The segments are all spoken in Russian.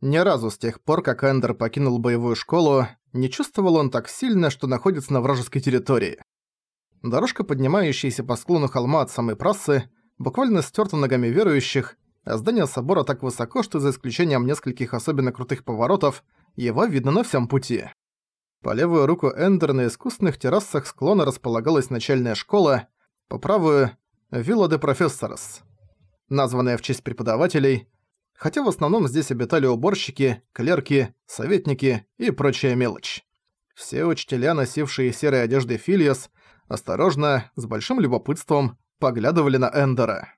Ни разу с тех пор, как Эндер покинул боевую школу, не чувствовал он так сильно, что находится на вражеской территории. Дорожка, поднимающаяся по склону холма от самой прассы, буквально стёрта ногами верующих, а здание собора так высоко, что за исключением нескольких особенно крутых поворотов, его видно на всем пути. По левую руку Эндер на искусственных террасах склона располагалась начальная школа, по правую – Вилла де Профессорос, названная в честь преподавателей, хотя в основном здесь обитали уборщики, клерки, советники и прочая мелочь. Все учителя, носившие серые одежды Филиас, осторожно, с большим любопытством, поглядывали на Эндера.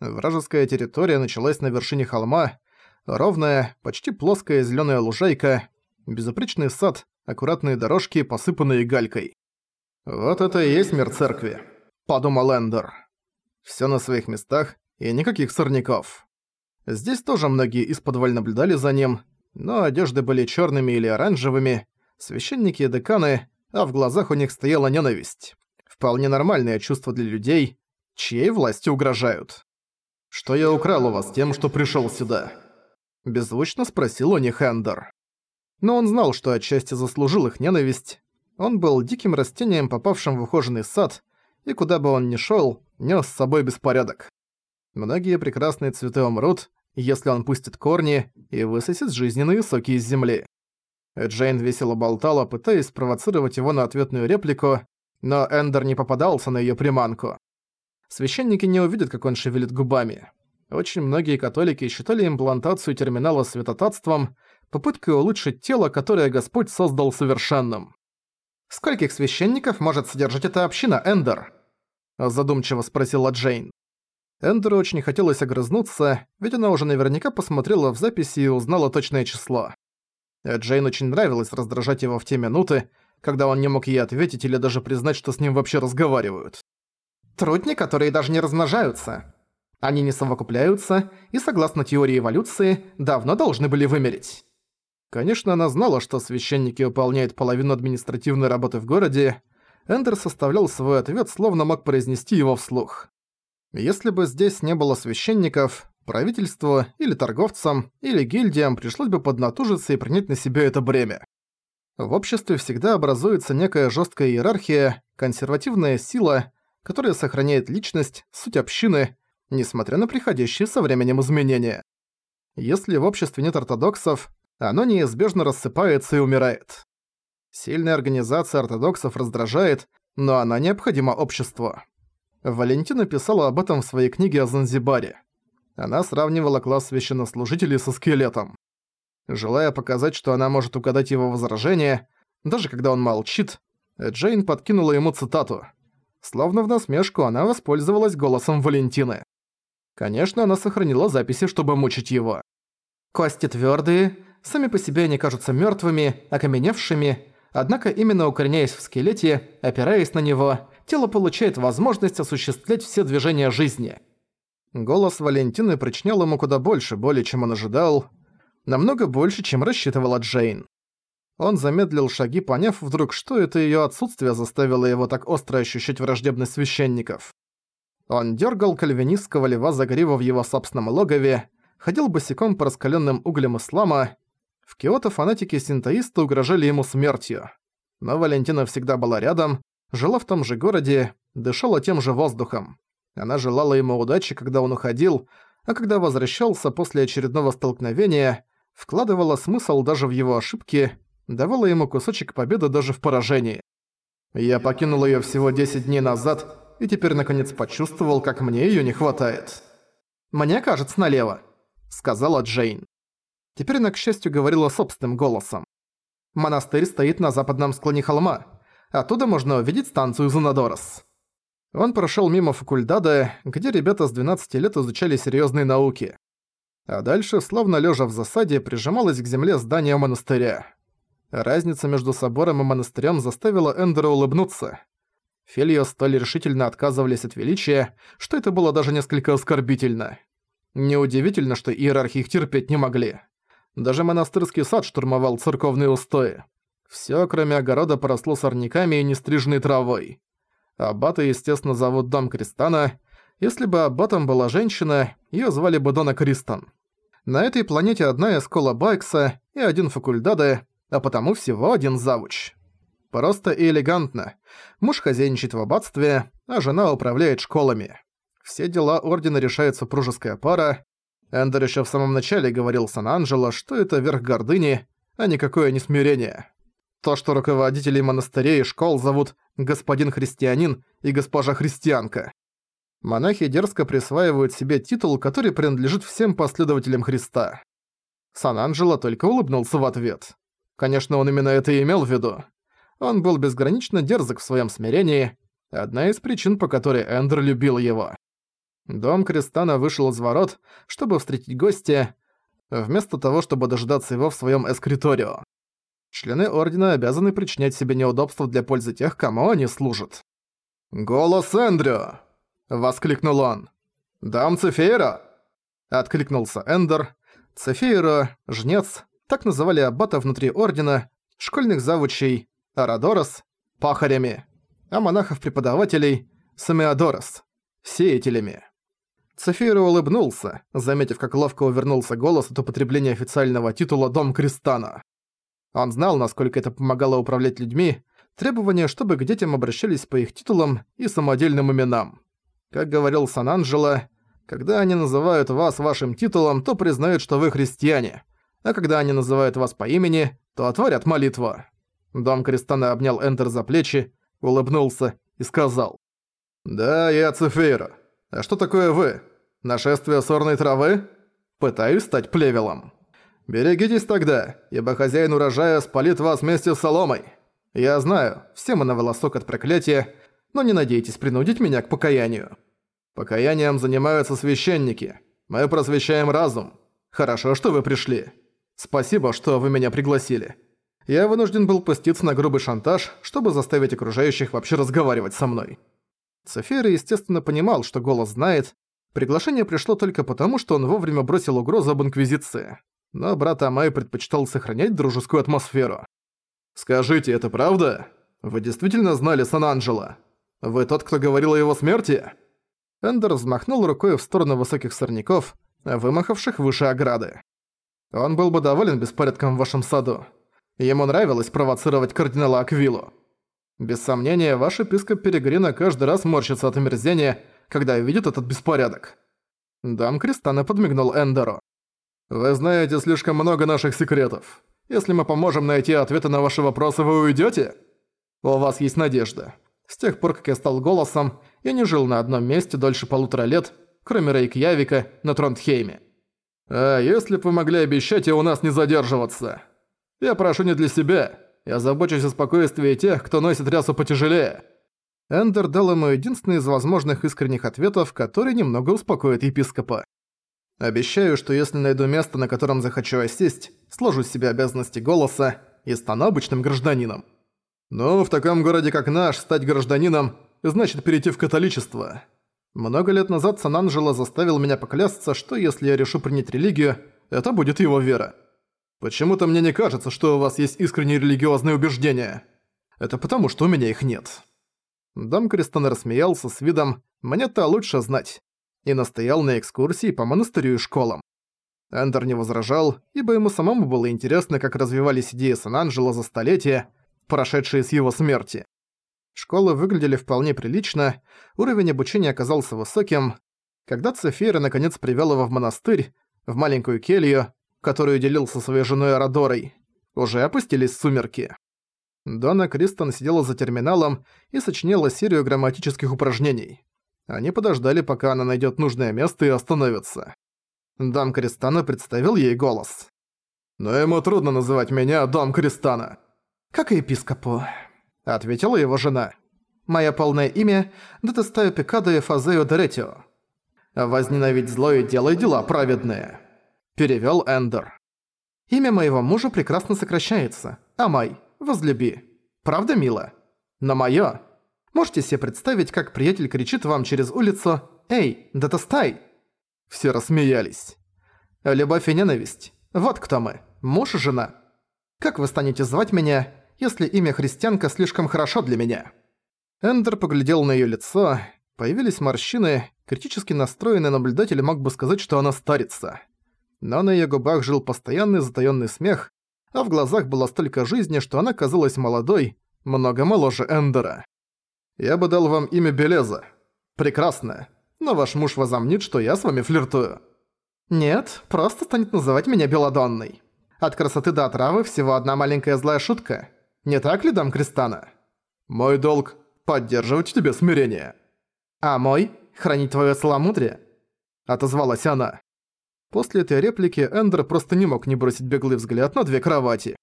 Вражеская территория началась на вершине холма, ровная, почти плоская зелёная лужайка, безупречный сад, аккуратные дорожки, посыпанные галькой. «Вот это и есть мир церкви», — подумал Эндер. Всё на своих местах и никаких сорняков. Здесь тоже многие из-под наблюдали за ним, но одежды были чёрными или оранжевыми, священники и деканы, а в глазах у них стояла ненависть. Вполне нормальное чувство для людей, чьей власти угрожают. «Что я украл у вас тем, что пришёл сюда?» Беззвучно спросил у них Эндер. Но он знал, что отчасти заслужил их ненависть. Он был диким растением, попавшим в ухоженный сад, и куда бы он ни шёл, нёс с собой беспорядок. Многие прекрасные цветы умрут, если он пустит корни и высосет жизненные соки из земли. Джейн весело болтала, пытаясь спровоцировать его на ответную реплику, но Эндер не попадался на её приманку. Священники не увидят, как он шевелит губами. Очень многие католики считали имплантацию терминала святотатством, попыткой улучшить тело, которое Господь создал совершенным. «Скольких священников может содержать эта община, Эндер?» Задумчиво спросила Джейн. Эндеру очень хотелось огрызнуться, ведь она уже наверняка посмотрела в записи и узнала точное число. Джейн очень нравилось раздражать его в те минуты, когда он не мог ей ответить или даже признать, что с ним вообще разговаривают. «Трудни, которые даже не размножаются. Они не совокупляются и, согласно теории эволюции, давно должны были вымереть». Конечно, она знала, что священники выполняют половину административной работы в городе. Эндер составлял свой ответ, словно мог произнести его вслух. Если бы здесь не было священников, правительству или торговцам, или гильдиям пришлось бы поднатужиться и принять на себя это бремя. В обществе всегда образуется некая жесткая иерархия, консервативная сила, которая сохраняет личность, суть общины, несмотря на приходящие со временем изменения. Если в обществе нет ортодоксов, оно неизбежно рассыпается и умирает. Сильная организация ортодоксов раздражает, но она необходима обществу. Валентина писала об этом в своей книге о Занзибаре. Она сравнивала класс священнослужителей со скелетом. Желая показать, что она может угадать его возражения, даже когда он молчит, Джейн подкинула ему цитату. Словно в насмешку она воспользовалась голосом Валентины. Конечно, она сохранила записи, чтобы мучить его. «Кости твёрдые, Сами по себе они кажутся мертвыми, окаменевшими, однако именно укореняясь в скелете, опираясь на него, тело получает возможность осуществлять все движения жизни. Голос Валентины причинял ему куда больше боли, чем он ожидал, намного больше, чем рассчитывала Джейн. Он замедлил шаги, поняв вдруг, что это её отсутствие заставило его так остро ощущать враждебность священников. Он дёргал кальвинистского льва за гриву в его собственном логове, ходил босиком по раскалённым углям ислама, в Киото фанатики-синтоисты угрожали ему смертью. Но Валентина всегда была рядом, жила в том же городе, дышала тем же воздухом. Она желала ему удачи, когда он уходил, а когда возвращался после очередного столкновения, вкладывала смысл даже в его ошибки, давала ему кусочек победы даже в поражении. Я покинул её всего 10 дней назад и теперь наконец почувствовал, как мне её не хватает. «Мне кажется, налево», — сказала Джейн. Теперь она, к счастью, говорила собственным голосом. «Монастырь стоит на западном склоне холма. Оттуда можно увидеть станцию Зунадорос». Он прошёл мимо факульдада, где ребята с 12 лет изучали серьёзные науки. А дальше, словно лёжа в засаде, прижималось к земле здание монастыря. Разница между собором и монастырем заставила Эндера улыбнуться. Фельо столь решительно отказывались от величия, что это было даже несколько оскорбительно. Неудивительно, что иерархи их терпеть не могли. Даже монастырский сад штурмовал церковные устои. Всё, кроме огорода, поросло сорняками и нестриженной травой. Аббата, естественно, зовут Дом Кристана. Если бы аббатом была женщина, её звали бы Дона Кристан. На этой планете одна эскола Байкса и один факульдаде, а потому всего один завуч. Просто и элегантно. Муж хозяйничает в аббатстве, а жена управляет школами. Все дела Ордена решает супружеская пара. Эндер еще в самом начале говорил Сан-Анджело, что это верх гордыни, а никакое не смирение. То, что руководителей монастырей и школ зовут «господин христианин» и «госпожа христианка». Монахи дерзко присваивают себе титул, который принадлежит всем последователям Христа. Сан-Анджело только улыбнулся в ответ. Конечно, он именно это и имел в виду. Он был безгранично дерзок в своем смирении, одна из причин, по которой Эндер любил его. Дом Кристана вышел из ворот, чтобы встретить гостя, вместо того, чтобы дожидаться его в своем эскриторио. Члены Ордена обязаны причинять себе неудобства для пользы тех, кому они служат. «Голос Эндрю!» — воскликнул он. «Дам Цефейра!» — откликнулся Эндер. Цефейра, жнец, так называли аббата внутри Ордена, школьных завучей, Арадорос – пахарями, а монахов-преподавателей – Самиадорос – сеятелями. Цефира улыбнулся, заметив, как ловко увернулся голос от употребления официального титула «Дом Кристана». Он знал, насколько это помогало управлять людьми, требование, чтобы к детям обращались по их титулам и самодельным именам. Как говорил Сан-Анджело, когда они называют вас вашим титулом, то признают, что вы христиане, а когда они называют вас по имени, то отворят молитву. Дом Кристана обнял Эндер за плечи, улыбнулся и сказал. «Да, я Цефейра. А что такое вы? Нашествие сорной травы? Пытаюсь стать плевелом. Берегитесь тогда, ибо хозяин урожая спалит вас вместе с соломой. Я знаю, все мы на волосок от проклятия, но не надейтесь принудить меня к покаянию. Покаянием занимаются священники. Мы просвещаем разум. Хорошо, что вы пришли. Спасибо, что вы меня пригласили я вынужден был пуститься на грубый шантаж, чтобы заставить окружающих вообще разговаривать со мной. Софера, естественно, понимал, что голос знает. Приглашение пришло только потому, что он вовремя бросил угрозу об Инквизиции. Но брат Амай предпочитал сохранять дружескую атмосферу. «Скажите, это правда? Вы действительно знали Сан-Анджело? Вы тот, кто говорил о его смерти?» Эндер взмахнул рукой в сторону высоких сорняков, вымахавших выше ограды. «Он был бы доволен беспорядком в вашем саду. Ему нравилось провоцировать кардинала Аквилу. Без сомнения, ваш епископ Перегрина каждый раз морщится от омерзения, когда видит этот беспорядок. Дам Кристана подмигнул Эндеру. «Вы знаете слишком много наших секретов. Если мы поможем найти ответы на ваши вопросы, вы уйдете? У вас есть надежда. С тех пор, как я стал голосом, я не жил на одном месте дольше полутора лет, кроме Рейкьявика на Тронтхейме. А если бы вы могли обещать и у нас не задерживаться?» Я прошу не для себя. Я забочусь о спокойствии тех, кто носит рясу потяжелее». Эндер дал ему единственный из возможных искренних ответов, который немного успокоит епископа. «Обещаю, что если найду место, на котором захочу осесть, сложу с себя обязанности голоса и стану обычным гражданином. Ну, в таком городе, как наш, стать гражданином значит перейти в католичество. Много лет назад Сан-Анджело заставил меня поклясться, что если я решу принять религию, это будет его вера. Почему-то мне не кажется, что у вас есть искренние религиозные убеждения. Это потому, что у меня их нет». Дам Кристон рассмеялся с видом «мне-то лучше знать» и настоял на экскурсии по монастырю и школам. Эндер не возражал, ибо ему самому было интересно, как развивались идеи Сан-Анджело за столетия, прошедшие с его смерти. Школы выглядели вполне прилично, уровень обучения оказался высоким. Когда Цефира наконец привел его в монастырь, в маленькую келью, которую делил со своей женой Арадорой, уже опустились сумерки. Дона Кристон сидела за терминалом и сочиняла серию грамматических упражнений. Они подождали, пока она найдет нужное место и остановится. Дам Кристана представил ей голос. «Но ему трудно называть меня Дом Кристана». «Как и епископу», — ответила его жена. «Мое полное имя — Детестаю Пикадо и Фазео Деретио. Возненавидь зло и делай дела праведные». Перевёл Эндер. «Имя моего мужа прекрасно сокращается. Амай, возлюби. Правда, мило? Но моё. Можете себе представить, как приятель кричит вам через улицу «Эй, датастай!» Все рассмеялись. Любовь и ненависть. Вот кто мы. Муж и жена. Как вы станете звать меня, если имя христианка слишком хорошо для меня?» Эндер поглядел на её лицо. Появились морщины. Критически настроенный наблюдатель мог бы сказать, что она старится. но на её губах жил постоянный затаённый смех, а в глазах было столько жизни, что она казалась молодой, много моложе Эндера. «Я бы дал вам имя Белеза. Прекрасное. Но ваш муж возомнит, что я с вами флиртую». «Нет, просто станет называть меня Беладонной. От красоты до отравы всего одна маленькая злая шутка. Не так ли, дам Кристана?» «Мой долг — поддерживать тебе смирение». «А мой — хранить твоё целомудрие?» — отозвалась она. После этой реплики Эндер просто не мог не бросить беглый взгляд на две кровати.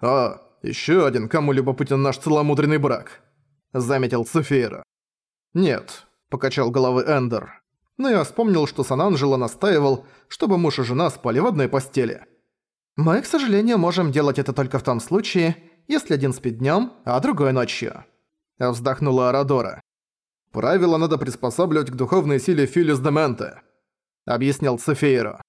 «А, ещё один, кому любопытен наш целомудренный брак», — заметил Цефейра. «Нет», — покачал головой Эндер. Но я вспомнил, что Сан-Анджело настаивал, чтобы муж и жена спали в одной постели. «Мы, к сожалению, можем делать это только в том случае, если один спит днём, а другой ночью», — вздохнула Арадора. «Правила надо приспосабливать к духовной силе Филис Дементе», — объяснял Цефейро.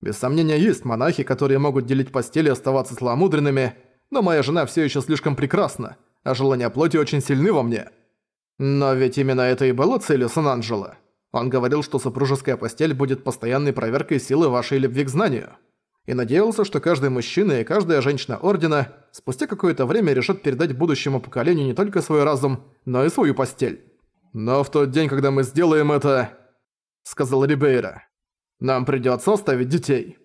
«Без сомнения, есть монахи, которые могут делить постели и оставаться сломудренными, но моя жена всё ещё слишком прекрасна, а желания плоти очень сильны во мне. Но ведь именно это и было целью Сан-Анджело. Он говорил, что супружеская постель будет постоянной проверкой силы вашей любви к знанию. И надеялся, что каждый мужчина и каждая женщина Ордена спустя какое-то время решат передать будущему поколению не только свой разум, но и свою постель. «Но в тот день, когда мы сделаем это...» — сказал Рибейра. «Нам придётся оставить детей».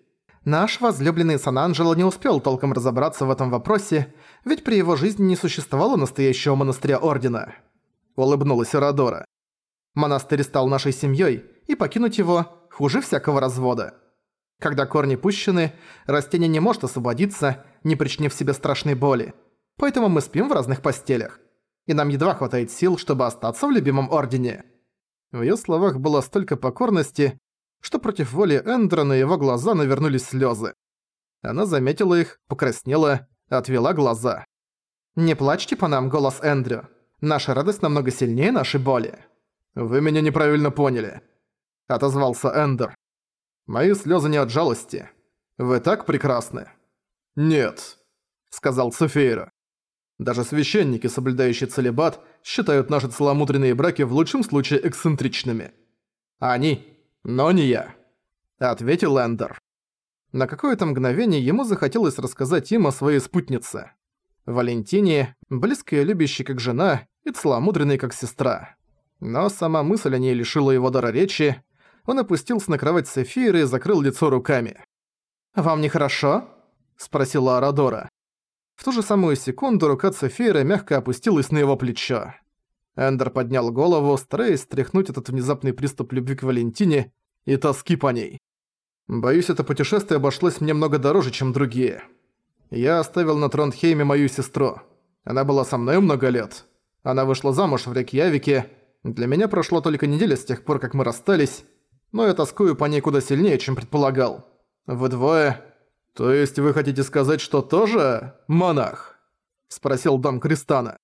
Наш возлюбленный Сан-Анджело не успел толком разобраться в этом вопросе, ведь при его жизни не существовало настоящего монастыря Ордена. Улыбнулась Родора. Монастырь стал нашей семьей, и покинуть его хуже всякого развода. Когда корни пущены, растение не может освободиться, не причинив себе страшной боли. Поэтому мы спим в разных постелях. И нам едва хватает сил, чтобы остаться в любимом Ордене. В её словах было столько покорности, что против воли Эндра на его глаза навернулись слезы. Она заметила их, покраснела, отвела глаза. «Не плачьте по нам, голос Эндрю. Наша радость намного сильнее нашей боли». «Вы меня неправильно поняли», — отозвался Эндер. «Мои слезы не от жалости. Вы так прекрасны». «Нет», — сказал Софейра. «Даже священники, соблюдающие целебат, считают наши целомудренные браки в лучшем случае эксцентричными. Они «Но не я», — ответил Эндер. На какое-то мгновение ему захотелось рассказать им о своей спутнице. Валентине, близкой и любящей как жена, и целомудренной как сестра. Но сама мысль о ней лишила его дара речи. Он опустился на кровать Сефиры и закрыл лицо руками. «Вам нехорошо?» – спросила Арадора. В ту же самую секунду рука Цефира мягко опустилась на его плечо. Эндер поднял голову, стараясь стряхнуть этот внезапный приступ любви к Валентине и тоски по ней. Боюсь, это путешествие обошлось мне много дороже, чем другие. Я оставил на Тронхейме мою сестру. Она была со мной много лет. Она вышла замуж в Рейкьявике. Для меня прошло только неделя с тех пор, как мы расстались, но я тоскую по ней куда сильнее, чем предполагал. Вы двое... То есть вы хотите сказать, что тоже монах? Спросил Дом Кристана.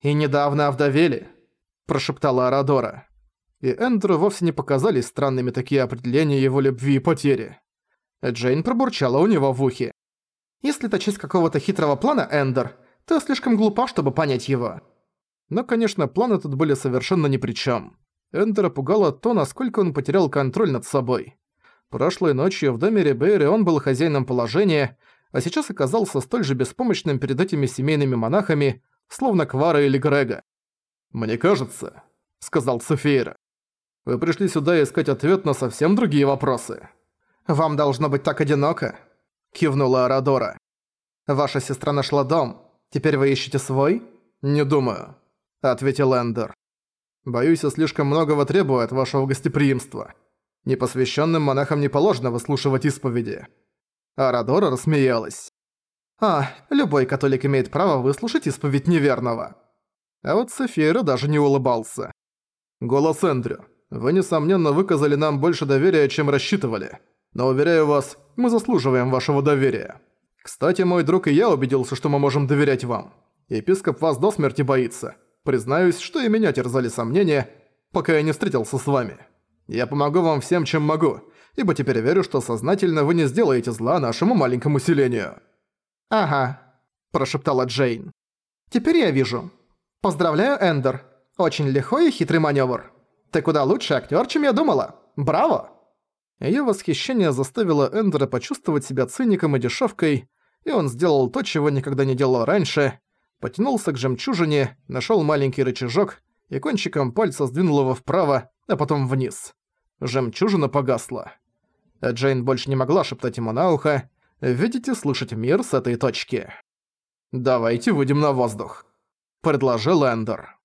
«И недавно овдовели», – прошептала Арадора. И Эндрю вовсе не показались странными такие определения его любви и потери. Джейн пробурчала у него в ухе. «Если это часть какого-то хитрого плана, Эндер, то слишком глупа, чтобы понять его». Но, конечно, планы тут были совершенно ни при чем. Эндера пугало то, насколько он потерял контроль над собой. Прошлой ночью в доме Ребейри он был хозяином положения, а сейчас оказался столь же беспомощным перед этими семейными монахами, словно Квара или Грега. «Мне кажется», — сказал Софейра, — «вы пришли сюда искать ответ на совсем другие вопросы». «Вам должно быть так одиноко», — кивнула Арадора. «Ваша сестра нашла дом. Теперь вы ищете свой?» «Не думаю», — ответил Эндер. «Боюсь, я слишком многого требую от вашего гостеприимства. Непосвященным монахам не положено выслушивать исповеди». Арадора рассмеялась. А, любой католик имеет право выслушать исповедь неверного. А вот Софиера даже не улыбался. Голос Эндрю. Вы, несомненно, выказали нам больше доверия, чем рассчитывали. Но, уверяю вас, мы заслуживаем вашего доверия. Кстати, мой друг и я убедился, что мы можем доверять вам. Епископ вас до смерти боится. Признаюсь, что и меня терзали сомнения, пока я не встретился с вами. Я помогу вам всем, чем могу, ибо теперь верю, что сознательно вы не сделаете зла нашему маленькому селению. «Ага», – прошептала Джейн. «Теперь я вижу. Поздравляю, Эндер. Очень лихой и хитрый манёвр. Ты куда лучше актёр, чем я думала. Браво!» Её восхищение заставило Эндера почувствовать себя циником и дешевкой, и он сделал то, чего никогда не делал раньше. Потянулся к жемчужине, нашёл маленький рычажок и кончиком пальца сдвинул его вправо, а потом вниз. Жемчужина погасла. Джейн больше не могла шептать ему на ухо «Видите слышать мир с этой точки». «Давайте выйдем на воздух», — предложил Эндер.